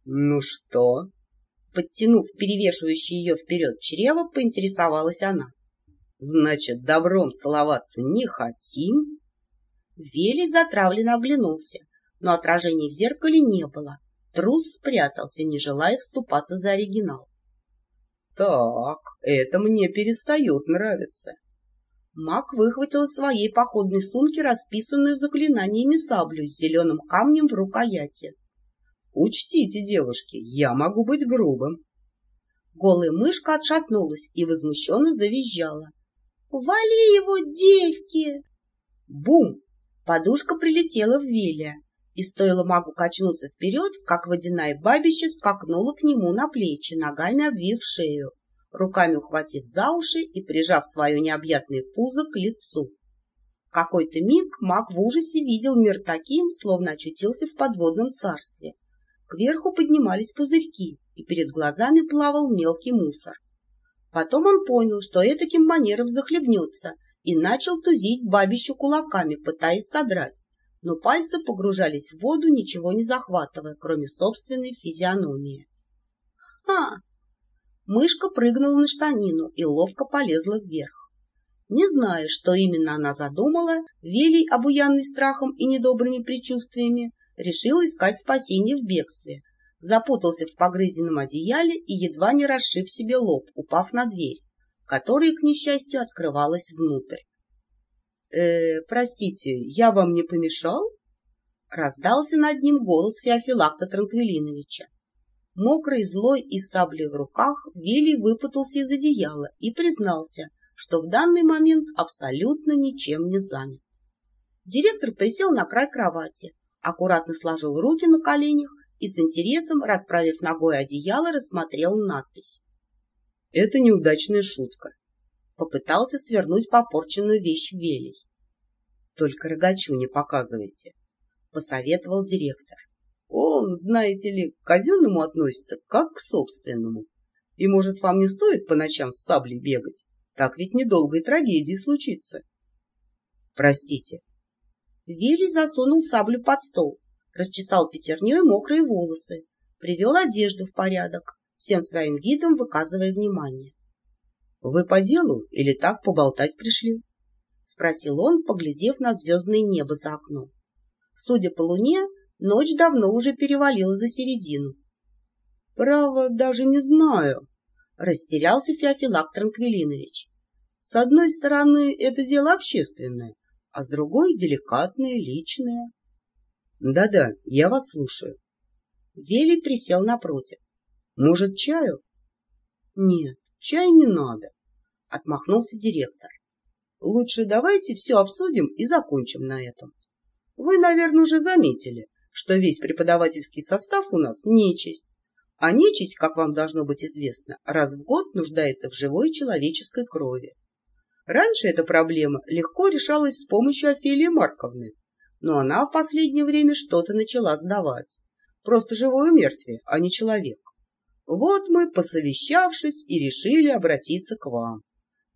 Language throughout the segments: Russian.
— Ну что? Подтянув перевешивающее ее вперед чрево, поинтересовалась она. — Значит, добром целоваться не хотим? Велий затравленно оглянулся, но отражений в зеркале не было. Трус спрятался, не желая вступаться за оригинал. — Так, это мне перестает нравиться. Маг выхватил из своей походной сумки расписанную заклинаниями саблю с зеленым камнем в рукояти. — Учтите, девушки, я могу быть грубым. Голая мышка отшатнулась и возмущенно завизжала. — Вали его, девки! Бум! Подушка прилетела в Вилия, и стоило магу качнуться вперед, как водяная бабища скакнула к нему на плечи, ногами обвив шею, руками ухватив за уши и прижав свое необъятное пузо к лицу. Какой-то миг маг в ужасе видел мир таким, словно очутился в подводном царстве. Кверху поднимались пузырьки, и перед глазами плавал мелкий мусор. Потом он понял, что этаким манером захлебнется — и начал тузить бабищу кулаками, пытаясь содрать, но пальцы погружались в воду, ничего не захватывая, кроме собственной физиономии. «Ха!» Мышка прыгнула на штанину и ловко полезла вверх. Не зная, что именно она задумала, Велий, обуянный страхом и недобрыми предчувствиями, решил искать спасение в бегстве, запутался в погрызенном одеяле и едва не расшиб себе лоб, упав на дверь которая, к несчастью, открывалась внутрь. «Э, простите, я вам не помешал?» Раздался над ним голос Феофилакта Транквилиновича. Мокрый, злой и с саблей в руках, Вилли выпутался из одеяла и признался, что в данный момент абсолютно ничем не занят. Директор присел на край кровати, аккуратно сложил руки на коленях и с интересом, расправив ногой одеяло, рассмотрел надпись. Это неудачная шутка. Попытался свернуть попорченную вещь Велий. Только рогачу не показывайте, посоветовал директор. Он, знаете ли, к казенному относится как к собственному. И, может, вам не стоит по ночам с саблей бегать? Так ведь недолгой трагедии случится. Простите. Вилли засунул саблю под стол, расчесал пятерней мокрые волосы, привел одежду в порядок, всем своим видом выказывая внимание. — Вы по делу или так поболтать пришли? — спросил он, поглядев на звездное небо за окном. Судя по луне, ночь давно уже перевалила за середину. — Право, даже не знаю, — растерялся Феофилак Транквилинович. — С одной стороны, это дело общественное, а с другой — деликатное, личное. Да — Да-да, я вас слушаю. Вели присел напротив. Может, чаю? Нет, чай не надо, отмахнулся директор. Лучше давайте все обсудим и закончим на этом. Вы, наверное, уже заметили, что весь преподавательский состав у нас нечисть. А нечисть, как вам должно быть известно, раз в год нуждается в живой человеческой крови. Раньше эта проблема легко решалась с помощью Офелии Марковны, но она в последнее время что-то начала сдавать. Просто живое мертвие, а не человек. Вот мы, посовещавшись, и решили обратиться к вам.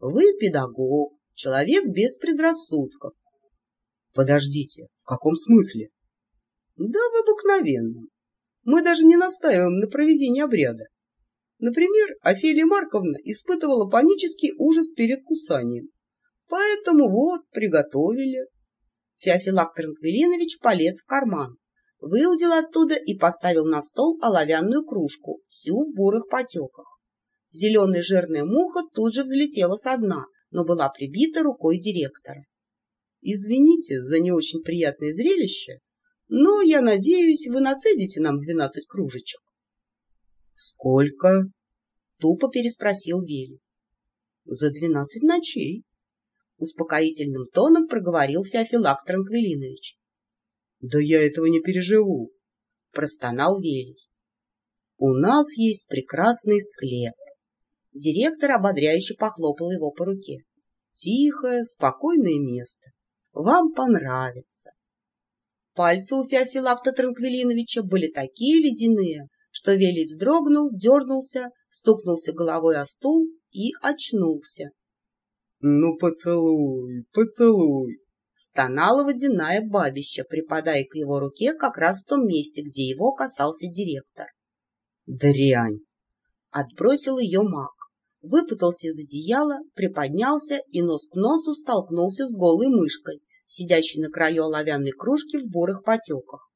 Вы педагог, человек без предрассудков. Подождите, в каком смысле? Да в обыкновенном. Мы даже не настаиваем на проведении обряда. Например, Офелия Марковна испытывала панический ужас перед кусанием. Поэтому вот, приготовили. Феофилак Транквилинович полез в карман, выудил оттуда и поставил на стол оловянную кружку, всю в бурых потеках. Зеленая жирная муха тут же взлетела со дна, но была прибита рукой директора. «Извините за не очень приятное зрелище, но, я надеюсь, вы нацедите нам двенадцать кружечек». «Сколько?» — тупо переспросил Вели. «За двенадцать ночей», — успокоительным тоном проговорил Феофилак Транквилинович. Да я этого не переживу, простонал Велий. У нас есть прекрасный склеп. Директор ободряюще похлопал его по руке. Тихое, спокойное место. Вам понравится. Пальцы у Феофилакта Транквилиновича были такие ледяные, что Велий вздрогнул, дернулся, стукнулся головой о стул и очнулся. — Ну, поцелуй, поцелуй, Стонала водяная бабища, припадая к его руке как раз в том месте, где его касался директор. Дрянь! Отбросил ее маг, выпутался из одеяла, приподнялся и нос к носу столкнулся с голой мышкой, сидящей на краю оловянной кружки в бурых потеках.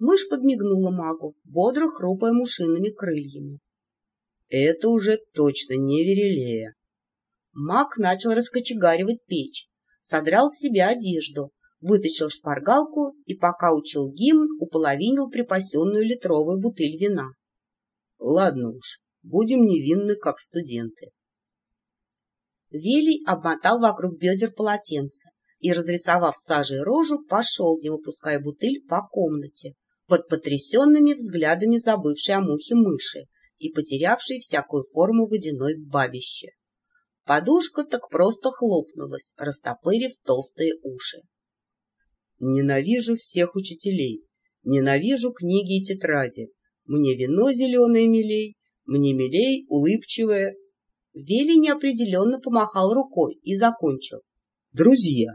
Мышь подмигнула магу, бодро хрупая мушиными крыльями. Это уже точно не Верелея. Маг начал раскочегаривать печь, содрал с себя одежду, вытащил шпаргалку и, пока учил гимн, уполовинил припасенную литровую бутыль вина. Ладно уж, будем невинны, как студенты. Велий обмотал вокруг бедер полотенце и, разрисовав сажей рожу, пошел, не выпуская бутыль, по комнате, под потрясенными взглядами забывшей о мухе мыши и потерявшей всякую форму водяной бабище. Подушка так просто хлопнулась, растопырив толстые уши. Ненавижу всех учителей, ненавижу книги и тетради. Мне вино зеленое милей, мне милей улыбчивое. Вели неопределенно помахал рукой и закончил. Друзья.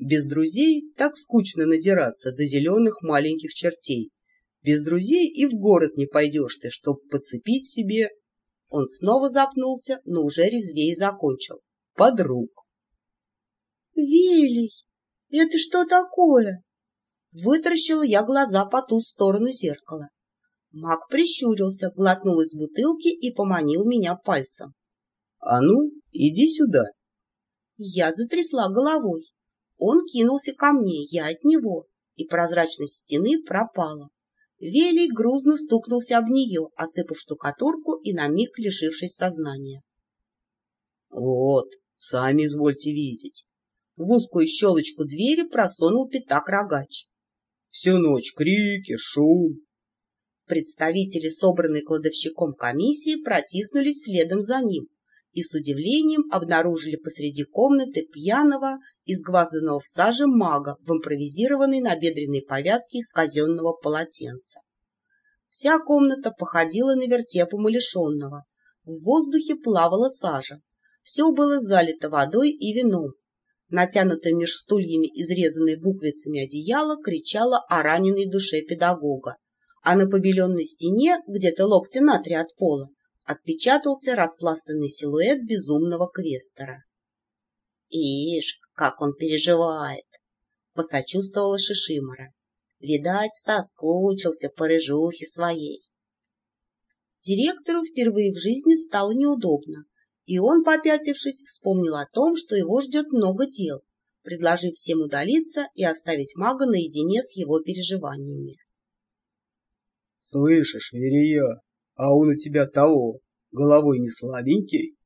Без друзей так скучно надираться до зеленых маленьких чертей. Без друзей и в город не пойдешь ты, чтоб подцепить себе... Он снова запнулся, но уже резвее закончил. Подруг. Велий, это что такое? Вытаращила я глаза по ту сторону зеркала. Маг прищурился, глотнул из бутылки и поманил меня пальцем. — А ну, иди сюда. Я затрясла головой. Он кинулся ко мне, я от него, и прозрачность стены пропала. Велий грузно стукнулся об нее, осыпав штукатурку и на миг лишившись сознания. — Вот, сами извольте видеть. В узкую щелочку двери просунул пятак рогач. Всю ночь крики, шум. Представители, собранной кладовщиком комиссии, протиснулись следом за ним, и с удивлением обнаружили посреди комнаты пьяного, изгвазанного в саже мага в импровизированной набедренной повязке из казенного полотенца. Вся комната походила на вертеп умалишенного. В воздухе плавала сажа. Все было залито водой и вином. Натянутое меж стульями, изрезанной буквицами одеяло, кричало о раненой душе педагога, а на побеленной стене, где-то локти на три от пола, отпечатался распластанный силуэт безумного квестера. «Ишь, как он переживает!» — посочувствовала Шишимора. «Видать, соскучился по рыжухе своей». Директору впервые в жизни стало неудобно, и он, попятившись, вспомнил о том, что его ждет много дел, предложив всем удалиться и оставить мага наедине с его переживаниями. — Слышишь, Верия, а он у тебя того, головой не слабенький?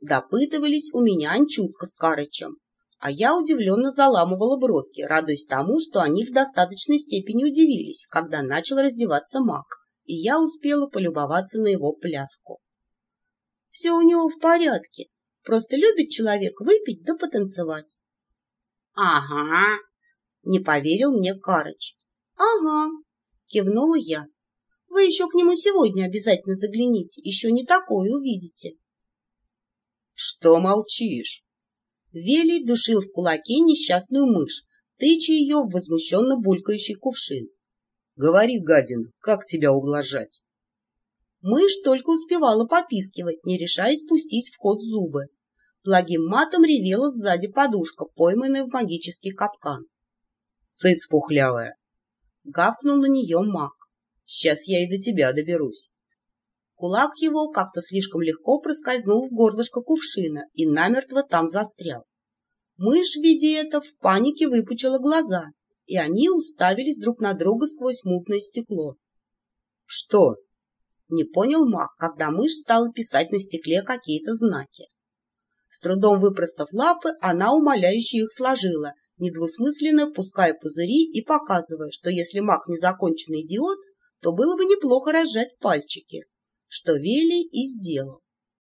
Допытывались у меня Анчутка с Карычем, а я удивленно заламывала бровки, радуясь тому, что они в достаточной степени удивились, когда начал раздеваться маг, и я успела полюбоваться на его пляску. Все у него в порядке, просто любит человек выпить да потанцевать. — Ага, — не поверил мне Карыч. — Ага, — кивнула я. Вы еще к нему сегодня обязательно загляните, еще не такое увидите. — Что молчишь? Велий душил в кулаке несчастную мышь, тыча ее в возмущенно булькающий кувшин. — Говори, гадина, как тебя ублажать? Мышь только успевала попискивать, не решаясь спустить в ход зубы. Благим матом ревела сзади подушка, пойманная в магический капкан. — Цыц пухлявая! — гавкнул на нее маг. Сейчас я и до тебя доберусь. Кулак его как-то слишком легко проскользнул в горлышко кувшина и намертво там застрял. Мышь, видя это, в панике выпучила глаза, и они уставились друг на друга сквозь мутное стекло. — Что? — не понял маг, когда мышь стала писать на стекле какие-то знаки. С трудом выпростав лапы, она умоляюще их сложила, недвусмысленно пуская пузыри и показывая, что если маг незаконченный идиот, то было бы неплохо разжать пальчики, что Вели и сделал.